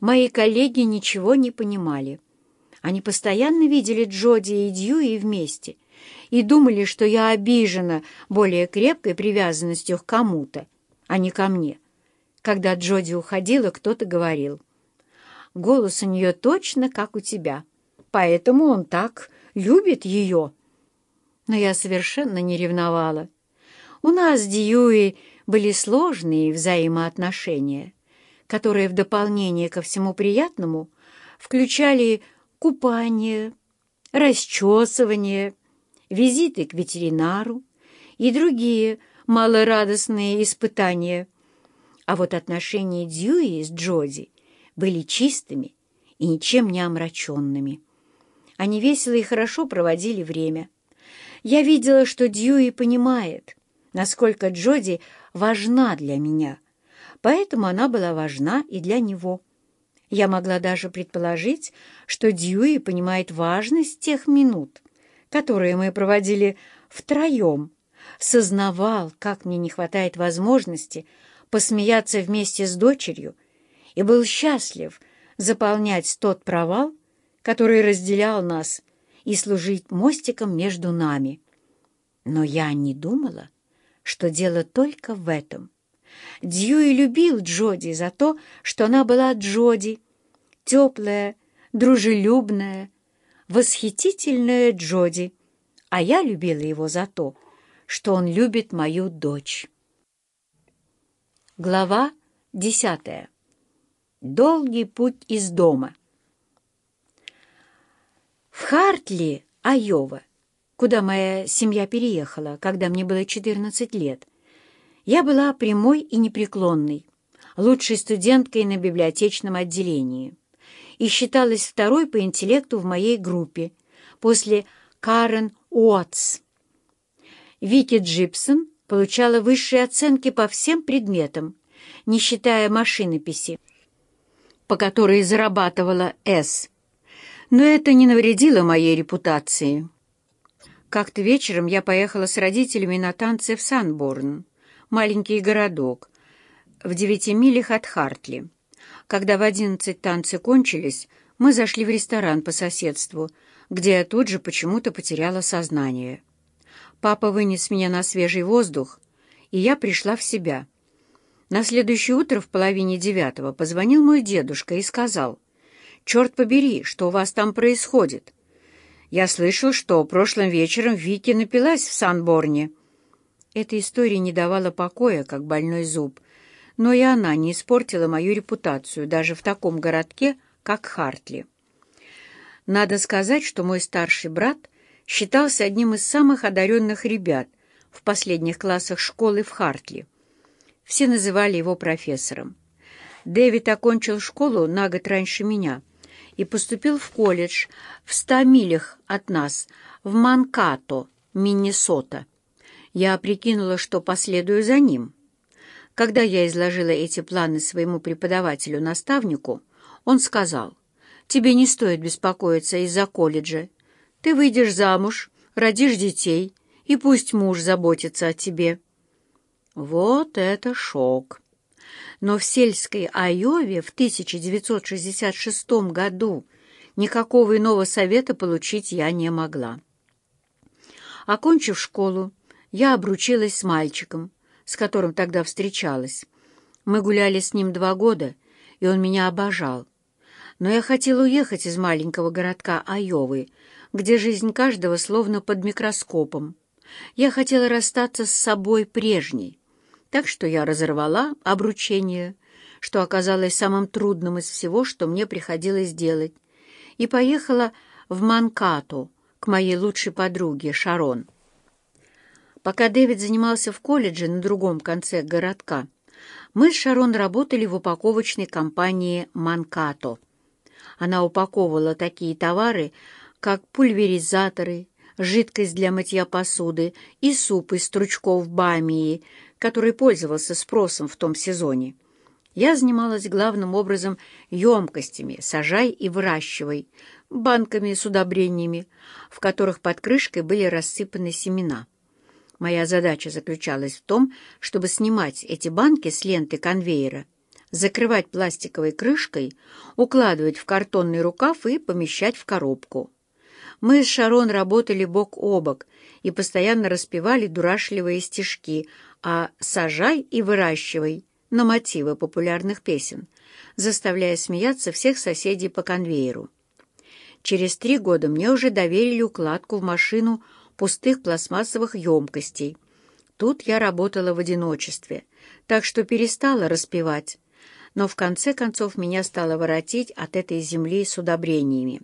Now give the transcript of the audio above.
Мои коллеги ничего не понимали. Они постоянно видели Джоди и Дьюи вместе и думали, что я обижена более крепкой привязанностью к кому-то, а не ко мне. Когда Джоди уходила, кто-то говорил, «Голос у нее точно как у тебя, поэтому он так любит ее». Но я совершенно не ревновала. У нас с Дьюи были сложные взаимоотношения, которые в дополнение ко всему приятному включали купание, расчесывание, визиты к ветеринару и другие малорадостные испытания. А вот отношения Дьюи с Джоди были чистыми и ничем не омраченными. Они весело и хорошо проводили время. Я видела, что Дьюи понимает, насколько Джоди важна для меня, поэтому она была важна и для него. Я могла даже предположить, что Дьюи понимает важность тех минут, которые мы проводили втроем, сознавал, как мне не хватает возможности посмеяться вместе с дочерью и был счастлив заполнять тот провал, который разделял нас, и служить мостиком между нами. Но я не думала, что дело только в этом. Дьюи любил Джоди за то, что она была Джоди, теплая, дружелюбная, восхитительная Джоди, а я любила его за то, что он любит мою дочь. Глава десятая. Долгий путь из дома. В Хартли, Айова, куда моя семья переехала, когда мне было 14 лет, я была прямой и непреклонной, лучшей студенткой на библиотечном отделении и считалась второй по интеллекту в моей группе после Карен Уотс. Вики Джипсон получала высшие оценки по всем предметам, не считая машинописи, по которой зарабатывала «С». Но это не навредило моей репутации. Как-то вечером я поехала с родителями на танцы в Санборн, маленький городок, в девяти милях от Хартли. Когда в одиннадцать танцы кончились, мы зашли в ресторан по соседству, где я тут же почему-то потеряла сознание. Папа вынес меня на свежий воздух, и я пришла в себя. На следующее утро в половине девятого позвонил мой дедушка и сказал, «Черт побери, что у вас там происходит?» Я слышал, что прошлым вечером Вики напилась в Санборне. Эта история не давала покоя, как больной зуб, но и она не испортила мою репутацию даже в таком городке, как Хартли. Надо сказать, что мой старший брат считался одним из самых одаренных ребят в последних классах школы в Хартли. Все называли его профессором. Дэвид окончил школу на год раньше меня и поступил в колледж в ста милях от нас, в Манкато, Миннесота. Я прикинула, что последую за ним — когда я изложила эти планы своему преподавателю-наставнику, он сказал, «Тебе не стоит беспокоиться из-за колледжа. Ты выйдешь замуж, родишь детей, и пусть муж заботится о тебе». Вот это шок! Но в сельской Айове в 1966 году никакого иного совета получить я не могла. Окончив школу, я обручилась с мальчиком, с которым тогда встречалась. Мы гуляли с ним два года, и он меня обожал. Но я хотела уехать из маленького городка Айовы, где жизнь каждого словно под микроскопом. Я хотела расстаться с собой прежней, так что я разорвала обручение, что оказалось самым трудным из всего, что мне приходилось делать, и поехала в Манкату к моей лучшей подруге Шарон. Пока Дэвид занимался в колледже на другом конце городка, мы с Шарон работали в упаковочной компании «Манкато». Она упаковывала такие товары, как пульверизаторы, жидкость для мытья посуды и суп из стручков бамии, который пользовался спросом в том сезоне. Я занималась главным образом емкостями «сажай и выращивай», банками с удобрениями, в которых под крышкой были рассыпаны семена. Моя задача заключалась в том, чтобы снимать эти банки с ленты конвейера, закрывать пластиковой крышкой, укладывать в картонный рукав и помещать в коробку. Мы с Шарон работали бок о бок и постоянно распевали дурашливые стишки о «сажай и выращивай» на мотивы популярных песен, заставляя смеяться всех соседей по конвейеру. Через три года мне уже доверили укладку в машину пустых пластмассовых емкостей. Тут я работала в одиночестве, так что перестала распевать, но в конце концов меня стало воротить от этой земли с удобрениями.